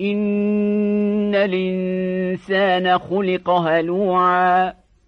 إن الإنسان خلق هلوعا